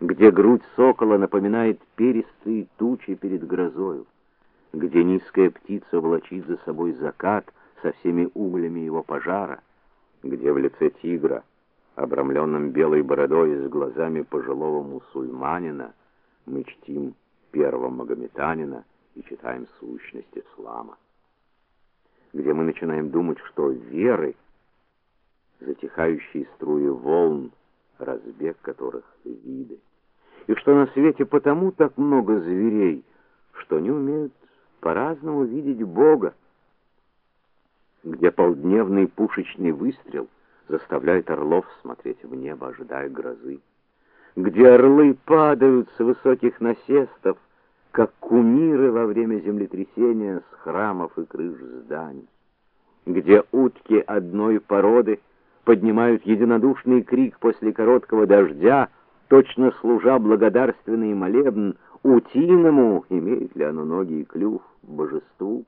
где грудь сокола напоминает перистые тучи перед грозою, где низкая птица влачит за собой закат со всеми углями его пожара, где в лице тигра, обрамленном белой бородой с глазами пожилого мусульманина, мы чтим первого магометанина и читаем сущность ислама, где мы начинаем думать, что веры, затихающие струи волн, разбег которых виды, и что на свете потому так много зверей, что они умеют по-разному видеть Бога, где полдневный пушечный выстрел заставляет орлов смотреть в небо, ожидая грозы, где орлы падают с высоких насестов, как кумиры во время землетрясения с храмов и крыш зданий, где утки одной породы поднимают единодушный крик после короткого дождя, точно служа благодарственный молебн утиному, имеет ли оно ноги и клюв, божеству,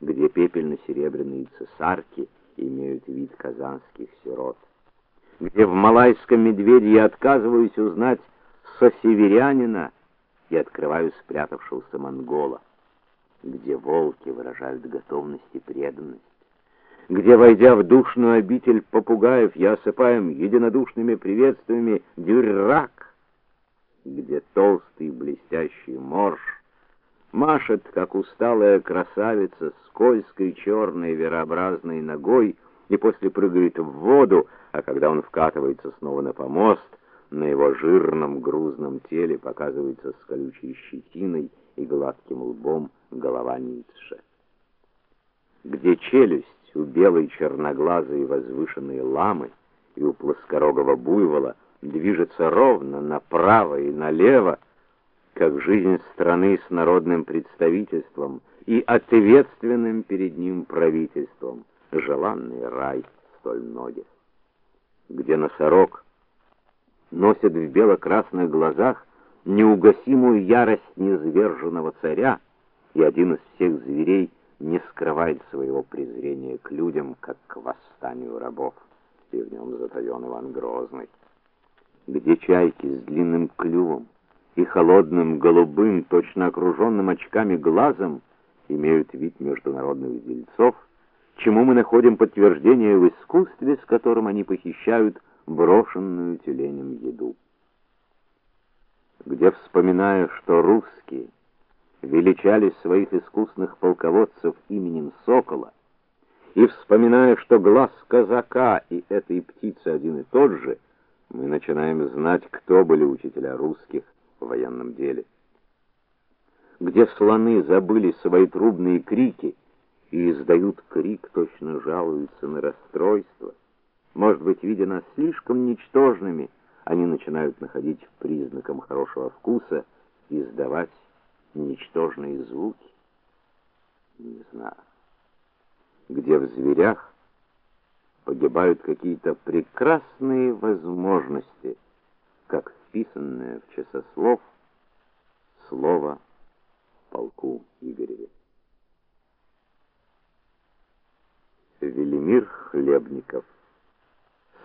где пепельно-серебряные цесарки имеют вид казанских сирот, где в малайском медведе я отказываюсь узнать сосеверянина и открываю спрятавшегося монгола, где волки выражают готовность и преданность, где, войдя в душную обитель попугаев, я осыпаем единодушными приветствиями дюррак, где толстый блестящий морж машет, как усталая красавица, скользкой черной верообразной ногой и после прыгает в воду, а когда он вкатывается снова на помост, на его жирном грузном теле показывается с колючей щетиной и гладким лбом голова Ницше. Где челюсть у белой черноглазой возвышенной ламы и у плоскорогого буйвола движется ровно направо и налево, как жизнь страны с народным представительством и ответственным перед ним правительством, желанный рай столь многих. Где носорог носит в бело-красных глазах неугасимую ярость низверженного царя, и один из всех зверей скрывает своего презрения к людям, как к восстанию рабов, и в нем затаён Иван Грозный. Где чайки с длинным клювом и холодным голубым, точно окруженным очками глазом имеют вид международных дельцов, чему мы находим подтверждение в искусстве, с которым они похищают брошенную тюленем еду. Где вспоминая, что русские величали своих искусных полководцев именем Сокола, и вспоминая, что глаз казака и этой птицы один и тот же, мы начинаем знать, кто были учителя русских в военном деле. Где слоны забыли свои трубные крики и издают крик, точно жалуются на расстройство, может быть, видя нас слишком ничтожными, они начинают находить признаком хорошего вкуса издавать ничтожные звуки. Не знаю, где в зверях погибают какие-то прекрасные возможности, как вписанное в часослов слово полку Игореве. Велимир Хлебников.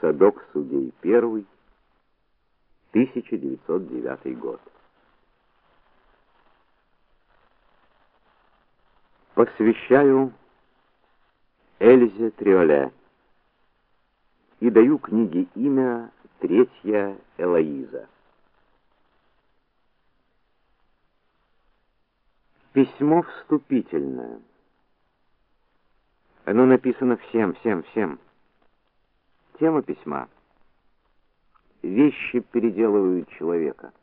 Садок судей первый. 1909 год. Посвящаю Эльзе Триоле и даю книге имя Третья Элоиза. Письмо вступительное. Оно написано всем, всем, всем. Тема письма. Вещи переделывают человека.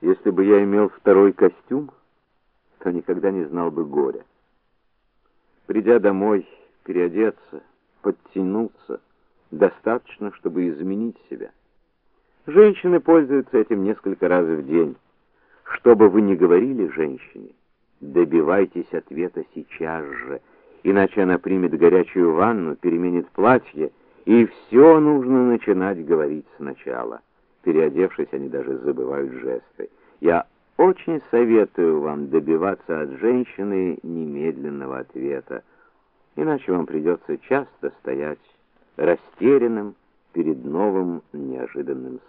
Если бы я имел второй костюм, то никогда не знал бы горя. Придя домой, переодеться, подтянуться, достаточно, чтобы изменить себя. Женщины пользуются этим несколько раз в день. Что бы вы ни говорили женщине, добивайтесь ответа сейчас же, иначе она примет горячую ванну, переменит платье, и все нужно начинать говорить сначала. Переодевшись, они даже забывают жесты. Я очень советую вам добиваться от женщины немедленного ответа, иначе вам придется часто стоять растерянным перед новым неожиданным